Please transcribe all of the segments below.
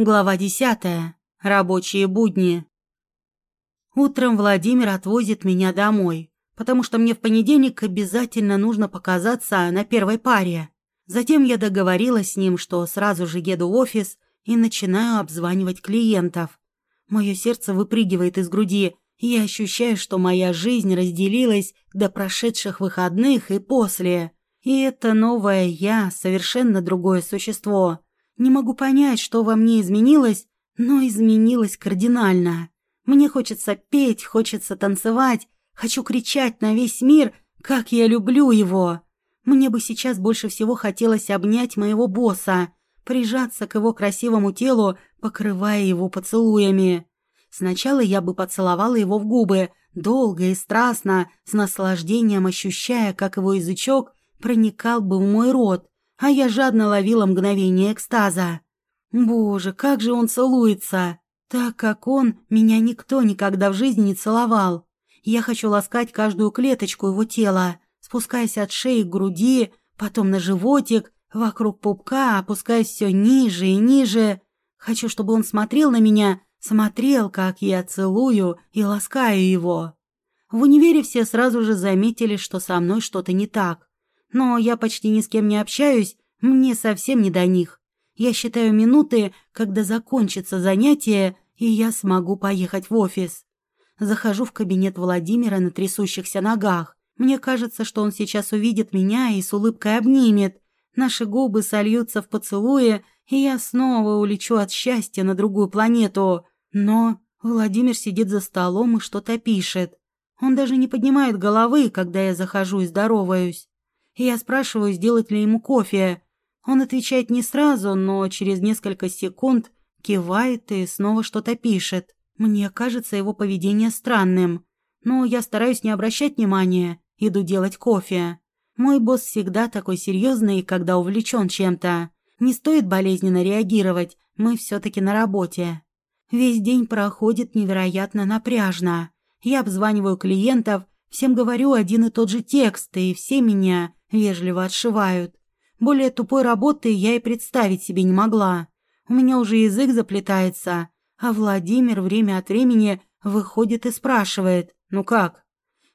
Глава десятая. Рабочие будни. Утром Владимир отвозит меня домой, потому что мне в понедельник обязательно нужно показаться на первой паре. Затем я договорилась с ним, что сразу же еду в офис и начинаю обзванивать клиентов. Мое сердце выпрыгивает из груди, и я ощущаю, что моя жизнь разделилась до прошедших выходных и после. И это новое я, совершенно другое существо. Не могу понять, что во мне изменилось, но изменилось кардинально. Мне хочется петь, хочется танцевать, хочу кричать на весь мир, как я люблю его. Мне бы сейчас больше всего хотелось обнять моего босса, прижаться к его красивому телу, покрывая его поцелуями. Сначала я бы поцеловала его в губы, долго и страстно, с наслаждением ощущая, как его язычок проникал бы в мой рот, а я жадно ловила мгновение экстаза. Боже, как же он целуется! Так как он, меня никто никогда в жизни не целовал. Я хочу ласкать каждую клеточку его тела, спускаясь от шеи к груди, потом на животик, вокруг пупка, опускаясь все ниже и ниже. Хочу, чтобы он смотрел на меня, смотрел, как я целую и ласкаю его. В универе все сразу же заметили, что со мной что-то не так. Но я почти ни с кем не общаюсь, мне совсем не до них. Я считаю минуты, когда закончится занятие, и я смогу поехать в офис. Захожу в кабинет Владимира на трясущихся ногах. Мне кажется, что он сейчас увидит меня и с улыбкой обнимет. Наши губы сольются в поцелуе, и я снова улечу от счастья на другую планету. Но Владимир сидит за столом и что-то пишет. Он даже не поднимает головы, когда я захожу и здороваюсь. Я спрашиваю, сделать ли ему кофе. Он отвечает не сразу, но через несколько секунд кивает и снова что-то пишет. Мне кажется его поведение странным, но я стараюсь не обращать внимания, иду делать кофе. Мой босс всегда такой серьезный, когда увлечен чем-то. Не стоит болезненно реагировать, мы все-таки на работе. Весь день проходит невероятно напряжно. Я обзваниваю клиентов, всем говорю один и тот же текст, и все меня вежливо отшивают. Более тупой работы я и представить себе не могла. У меня уже язык заплетается, а Владимир время от времени выходит и спрашивает «Ну как?».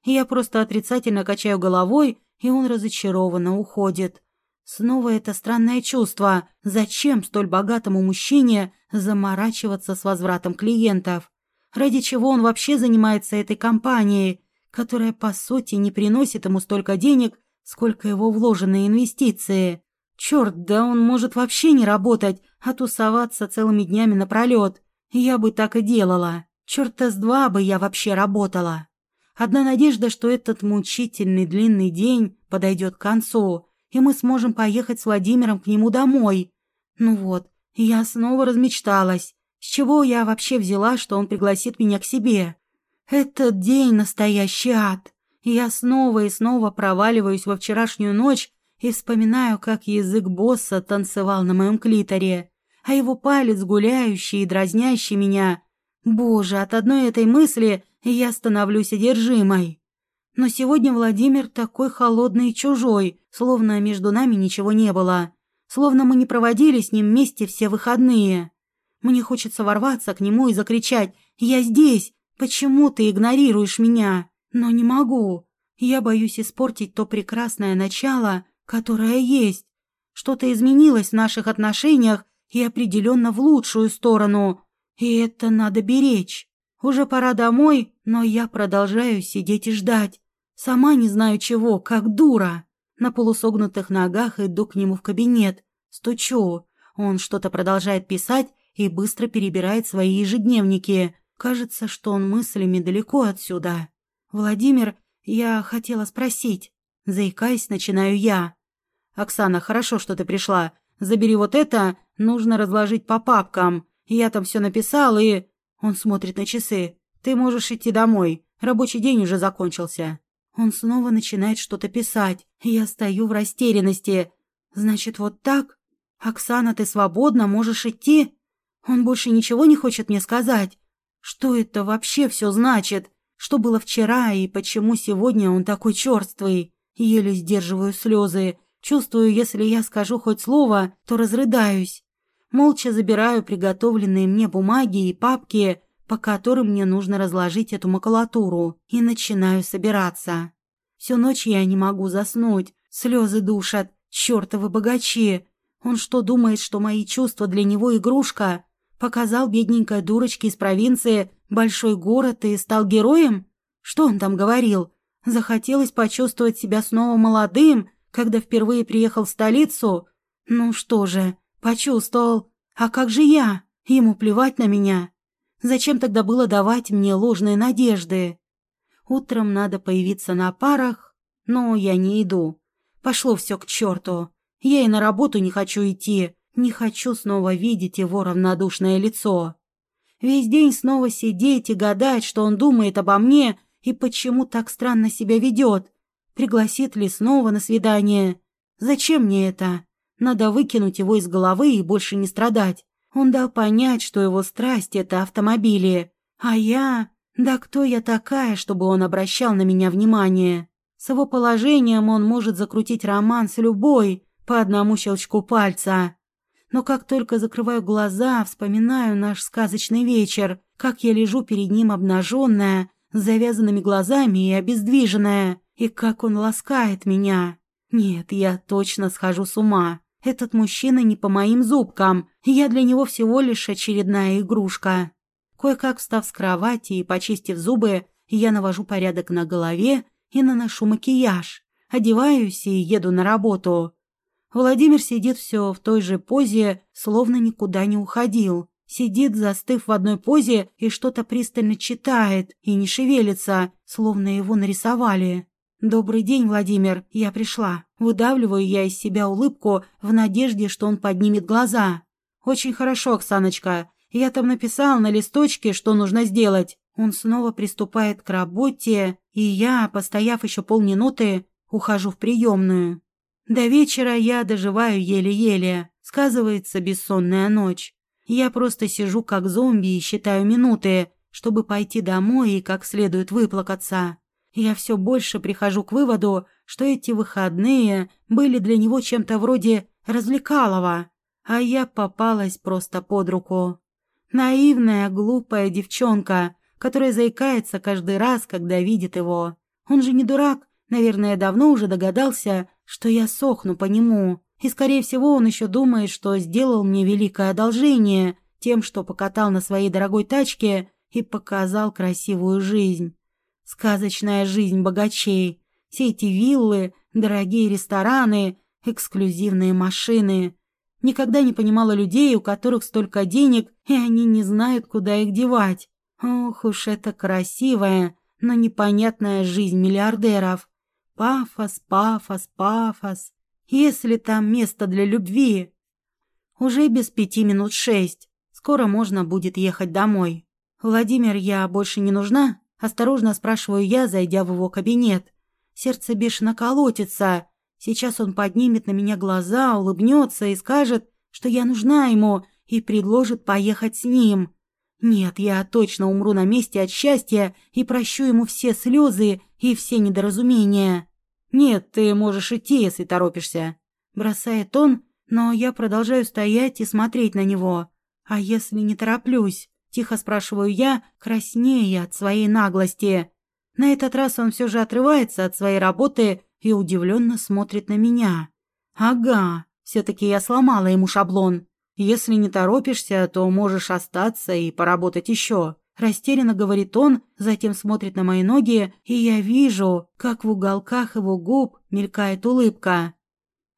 Я просто отрицательно качаю головой, и он разочарованно уходит. Снова это странное чувство. Зачем столь богатому мужчине заморачиваться с возвратом клиентов? Ради чего он вообще занимается этой компанией, которая, по сути, не приносит ему столько денег, сколько его вложенные инвестиции. Черт, да он может вообще не работать, а тусоваться целыми днями напролет. Я бы так и делала. Черта с два бы я вообще работала. Одна надежда, что этот мучительный длинный день подойдет к концу, и мы сможем поехать с Владимиром к нему домой. Ну вот, я снова размечталась. С чего я вообще взяла, что он пригласит меня к себе? Этот день настоящий ад. Я снова и снова проваливаюсь во вчерашнюю ночь и вспоминаю, как язык босса танцевал на моем клиторе, а его палец гуляющий и дразнящий меня. Боже, от одной этой мысли я становлюсь одержимой. Но сегодня Владимир такой холодный и чужой, словно между нами ничего не было, словно мы не проводили с ним вместе все выходные. Мне хочется ворваться к нему и закричать «Я здесь! Почему ты игнорируешь меня?» Но не могу. Я боюсь испортить то прекрасное начало, которое есть. Что-то изменилось в наших отношениях и определенно в лучшую сторону. И это надо беречь. Уже пора домой, но я продолжаю сидеть и ждать. Сама не знаю чего, как дура. На полусогнутых ногах иду к нему в кабинет. Стучу. Он что-то продолжает писать и быстро перебирает свои ежедневники. Кажется, что он мыслями далеко отсюда. «Владимир, я хотела спросить». Заикаясь, начинаю я. «Оксана, хорошо, что ты пришла. Забери вот это, нужно разложить по папкам. Я там все написал и...» Он смотрит на часы. «Ты можешь идти домой. Рабочий день уже закончился». Он снова начинает что-то писать. Я стою в растерянности. «Значит, вот так? Оксана, ты свободна, можешь идти?» Он больше ничего не хочет мне сказать. Что это вообще все значит? Что было вчера и почему сегодня он такой черствый? Еле сдерживаю слезы. Чувствую, если я скажу хоть слово, то разрыдаюсь. Молча забираю приготовленные мне бумаги и папки, по которым мне нужно разложить эту макулатуру, и начинаю собираться. Всю ночь я не могу заснуть, слезы душат, чертовы богачи. Он что, думает, что мои чувства для него игрушка? Показал бедненькой дурочке из провинции большой город и стал героем? Что он там говорил? Захотелось почувствовать себя снова молодым, когда впервые приехал в столицу? Ну что же, почувствовал. А как же я? Ему плевать на меня. Зачем тогда было давать мне ложные надежды? Утром надо появиться на парах, но я не иду. Пошло все к черту. Я и на работу не хочу идти, не хочу снова видеть его равнодушное лицо. Весь день снова сидеть и гадать, что он думает обо мне и почему так странно себя ведет. Пригласит ли снова на свидание? Зачем мне это? Надо выкинуть его из головы и больше не страдать. Он дал понять, что его страсть — это автомобили. А я... Да кто я такая, чтобы он обращал на меня внимание? С его положением он может закрутить роман с любой по одному щелчку пальца. Но как только закрываю глаза, вспоминаю наш сказочный вечер, как я лежу перед ним обнаженная, с завязанными глазами и обездвиженная, и как он ласкает меня. Нет, я точно схожу с ума. Этот мужчина не по моим зубкам, я для него всего лишь очередная игрушка. Кое-как встав с кровати и почистив зубы, я навожу порядок на голове и наношу макияж, одеваюсь и еду на работу. Владимир сидит все в той же позе, словно никуда не уходил. Сидит, застыв в одной позе, и что-то пристально читает, и не шевелится, словно его нарисовали. «Добрый день, Владимир, я пришла». Выдавливаю я из себя улыбку в надежде, что он поднимет глаза. «Очень хорошо, Оксаночка. Я там написал на листочке, что нужно сделать. Он снова приступает к работе, и я, постояв еще полминуты, ухожу в приемную. До вечера я доживаю еле-еле. Сказывается бессонная ночь. Я просто сижу как зомби и считаю минуты, чтобы пойти домой и как следует выплакаться. Я все больше прихожу к выводу, что эти выходные были для него чем-то вроде развлекалова, а я попалась просто под руку. Наивная, глупая девчонка, которая заикается каждый раз, когда видит его. Он же не дурак, наверное, давно уже догадался, что я сохну по нему. И, скорее всего, он еще думает, что сделал мне великое одолжение тем, что покатал на своей дорогой тачке и показал красивую жизнь. Сказочная жизнь богачей. Все эти виллы, дорогие рестораны, эксклюзивные машины. Никогда не понимала людей, у которых столько денег, и они не знают, куда их девать. Ох уж это красивая, но непонятная жизнь миллиардеров. Пафос, пафос, пафос. Если там место для любви. Уже без пяти минут шесть. Скоро можно будет ехать домой. Владимир, я больше не нужна? Осторожно спрашиваю я, зайдя в его кабинет. Сердце бешено колотится. Сейчас он поднимет на меня глаза, улыбнется и скажет, что я нужна ему, и предложит поехать с ним. Нет, я точно умру на месте от счастья и прощу ему все слезы и все недоразумения. Нет, ты можешь идти, если торопишься. Бросает он, но я продолжаю стоять и смотреть на него. А если не тороплюсь? Тихо спрашиваю я, краснея от своей наглости. На этот раз он все же отрывается от своей работы и удивленно смотрит на меня. Ага, все-таки я сломала ему шаблон. Если не торопишься, то можешь остаться и поработать еще. Растерянно говорит он, затем смотрит на мои ноги, и я вижу, как в уголках его губ мелькает улыбка.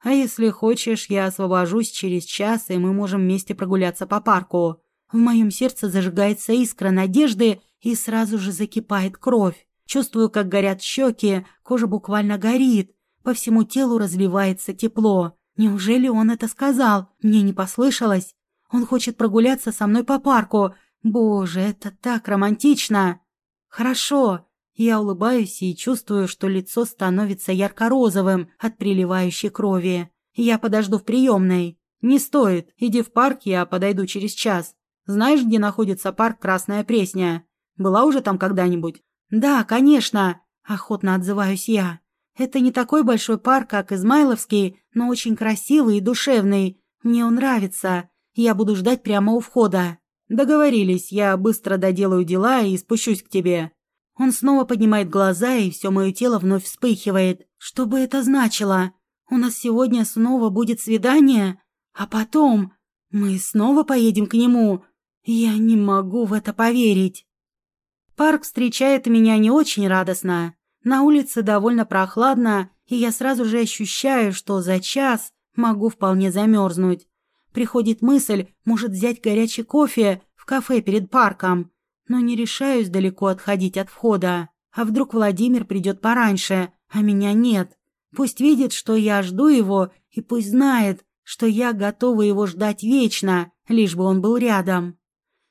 А если хочешь, я освобожусь через час, и мы можем вместе прогуляться по парку. В моем сердце зажигается искра надежды, и сразу же закипает кровь. Чувствую, как горят щеки, кожа буквально горит, по всему телу разливается тепло. Неужели он это сказал? Мне не послышалось. Он хочет прогуляться со мной по парку. Боже, это так романтично. Хорошо. Я улыбаюсь и чувствую, что лицо становится ярко-розовым от приливающей крови. Я подожду в приемной. Не стоит. Иди в парк, я подойду через час. Знаешь, где находится парк Красная Пресня? Была уже там когда-нибудь? Да, конечно. Охотно отзываюсь я. Это не такой большой парк, как Измайловский, но очень красивый и душевный. Мне он нравится. Я буду ждать прямо у входа. Договорились, я быстро доделаю дела и спущусь к тебе. Он снова поднимает глаза, и все мое тело вновь вспыхивает. Что бы это значило? У нас сегодня снова будет свидание, а потом мы снова поедем к нему. Я не могу в это поверить. Парк встречает меня не очень радостно. На улице довольно прохладно, и я сразу же ощущаю, что за час могу вполне замерзнуть. Приходит мысль, может взять горячий кофе в кафе перед парком но не решаюсь далеко отходить от входа. А вдруг Владимир придет пораньше, а меня нет? Пусть видит, что я жду его, и пусть знает, что я готова его ждать вечно, лишь бы он был рядом.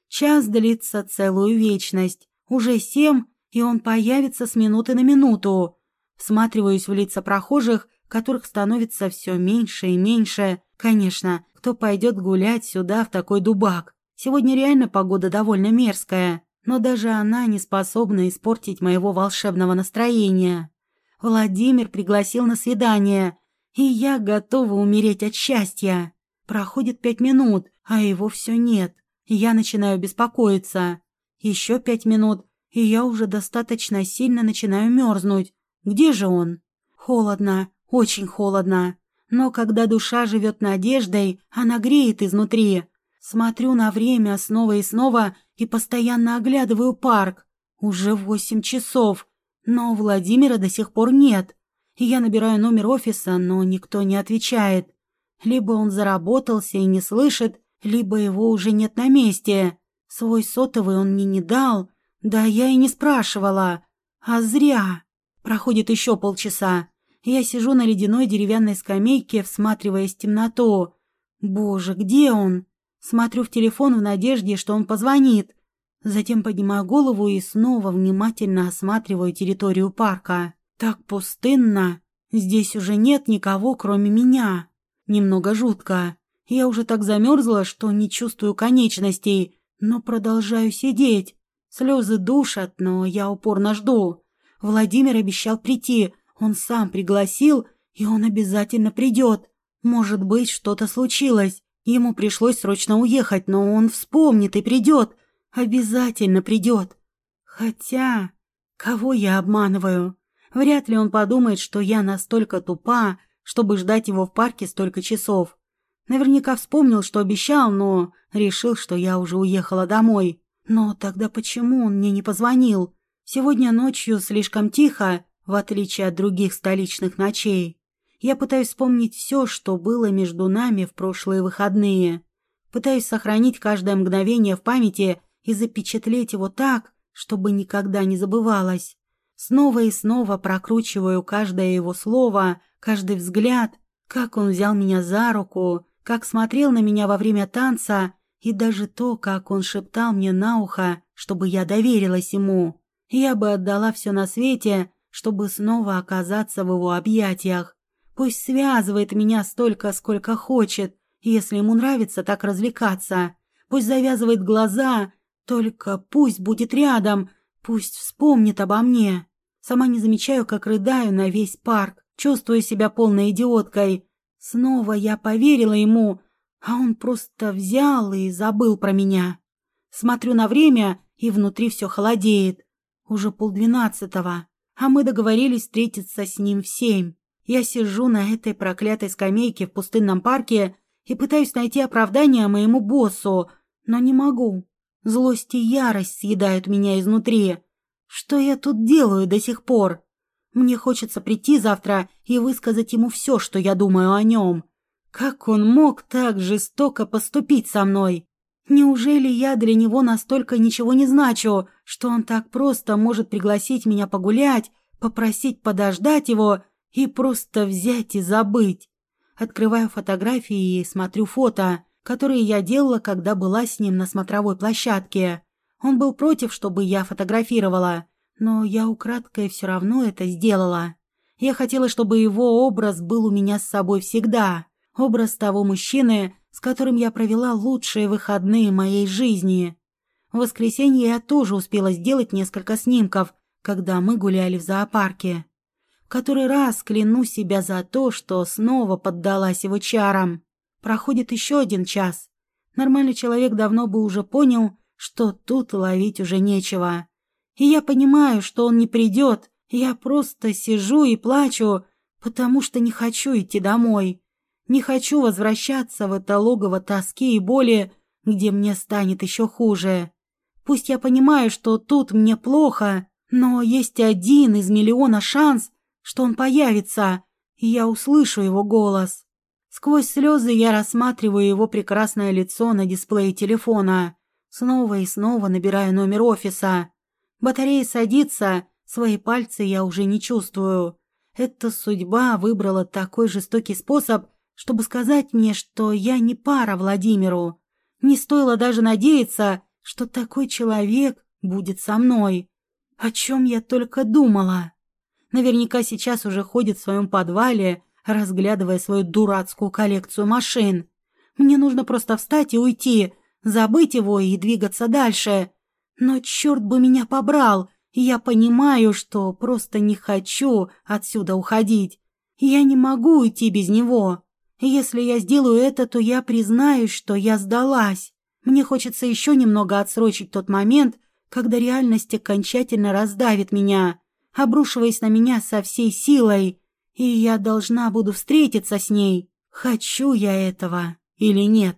Час длится целую вечность. Уже семь, и он появится с минуты на минуту. Всматриваюсь в лица прохожих, которых становится все меньше и меньше. Конечно, кто пойдет гулять сюда в такой дубак? Сегодня реально погода довольно мерзкая но даже она не способна испортить моего волшебного настроения. Владимир пригласил на свидание, и я готова умереть от счастья. Проходит пять минут, а его все нет. Я начинаю беспокоиться. Еще пять минут, и я уже достаточно сильно начинаю мерзнуть. Где же он? Холодно, очень холодно. Но когда душа живет надеждой, она греет изнутри. Смотрю на время снова и снова и постоянно оглядываю парк. Уже восемь часов, но Владимира до сих пор нет. Я набираю номер офиса, но никто не отвечает. Либо он заработался и не слышит, либо его уже нет на месте. Свой сотовый он мне не дал, да я и не спрашивала. А зря. Проходит еще полчаса. Я сижу на ледяной деревянной скамейке, всматриваясь в темноту. Боже, где он? Смотрю в телефон в надежде, что он позвонит. Затем поднимаю голову и снова внимательно осматриваю территорию парка. Так пустынно. Здесь уже нет никого, кроме меня. Немного жутко. Я уже так замерзла, что не чувствую конечностей, но продолжаю сидеть. Слезы душат, но я упорно жду. Владимир обещал прийти. Он сам пригласил, и он обязательно придет. Может быть, что-то случилось. Ему пришлось срочно уехать, но он вспомнит и придет. Обязательно придет. Хотя, кого я обманываю? Вряд ли он подумает, что я настолько тупа, чтобы ждать его в парке столько часов. Наверняка вспомнил, что обещал, но решил, что я уже уехала домой. Но тогда почему он мне не позвонил? Сегодня ночью слишком тихо, в отличие от других столичных ночей. Я пытаюсь вспомнить все, что было между нами в прошлые выходные. Пытаюсь сохранить каждое мгновение в памяти и запечатлеть его так, чтобы никогда не забывалось. Снова и снова прокручиваю каждое его слово, каждый взгляд, как он взял меня за руку, как смотрел на меня во время танца и даже то, как он шептал мне на ухо, чтобы я доверилась ему. Я бы отдала все на свете, чтобы снова оказаться в его объятиях. Пусть связывает меня столько, сколько хочет, если ему нравится так развлекаться. Пусть завязывает глаза, только пусть будет рядом, пусть вспомнит обо мне. Сама не замечаю, как рыдаю на весь парк, чувствую себя полной идиоткой. Снова я поверила ему, а он просто взял и забыл про меня. Смотрю на время, и внутри все холодеет. Уже полдвенадцатого, а мы договорились встретиться с ним в семь. Я сижу на этой проклятой скамейке в пустынном парке и пытаюсь найти оправдание моему боссу, но не могу. Злость и ярость съедают меня изнутри. Что я тут делаю до сих пор? Мне хочется прийти завтра и высказать ему все, что я думаю о нем. Как он мог так жестоко поступить со мной? Неужели я для него настолько ничего не значу, что он так просто может пригласить меня погулять, попросить подождать его и просто взять и забыть. Открываю фотографии и смотрю фото, которые я делала, когда была с ним на смотровой площадке. Он был против, чтобы я фотографировала, но я украдкой все равно это сделала. Я хотела, чтобы его образ был у меня с собой всегда. Образ того мужчины, с которым я провела лучшие выходные моей жизни. В воскресенье я тоже успела сделать несколько снимков, когда мы гуляли в зоопарке который раз кляну себя за то, что снова поддалась его чарам. Проходит еще один час. Нормальный человек давно бы уже понял, что тут ловить уже нечего. И я понимаю, что он не придет. Я просто сижу и плачу, потому что не хочу идти домой. Не хочу возвращаться в это логово тоски и боли, где мне станет еще хуже. Пусть я понимаю, что тут мне плохо, но есть один из миллиона шанс, что он появится, и я услышу его голос. Сквозь слезы я рассматриваю его прекрасное лицо на дисплее телефона. Снова и снова набираю номер офиса. Батарея садится, свои пальцы я уже не чувствую. Эта судьба выбрала такой жестокий способ, чтобы сказать мне, что я не пара Владимиру. Не стоило даже надеяться, что такой человек будет со мной. О чем я только думала. Наверняка сейчас уже ходит в своем подвале, разглядывая свою дурацкую коллекцию машин. Мне нужно просто встать и уйти, забыть его и двигаться дальше. Но черт бы меня побрал, я понимаю, что просто не хочу отсюда уходить. Я не могу уйти без него. Если я сделаю это, то я признаюсь, что я сдалась. Мне хочется еще немного отсрочить тот момент, когда реальность окончательно раздавит меня, обрушиваясь на меня со всей силой, и я должна буду встретиться с ней. Хочу я этого или нет?